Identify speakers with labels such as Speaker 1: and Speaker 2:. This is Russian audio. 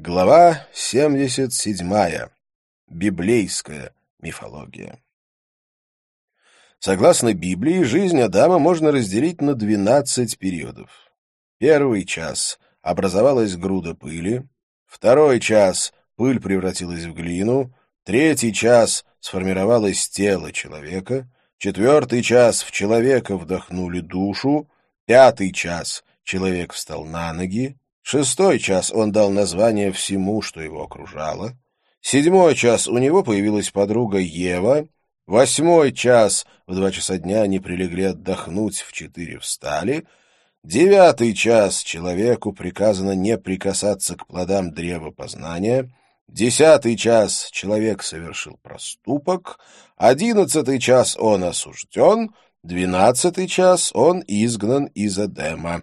Speaker 1: Глава 77. Библейская мифология. Согласно Библии, жизнь Адама можно разделить на 12 периодов. Первый час — образовалась груда пыли, второй час — пыль превратилась в глину, третий час — сформировалось тело человека, четвертый час — в человека вдохнули душу, пятый час — человек встал на ноги, Шестой час он дал название всему, что его окружало. Седьмой час у него появилась подруга Ева. Восьмой час в два часа дня они прилегли отдохнуть, в четыре встали. Девятый час человеку приказано не прикасаться к плодам древа познания. Десятый час человек совершил проступок. Одиннадцатый час он осужден. Двенадцатый час он изгнан из Эдема.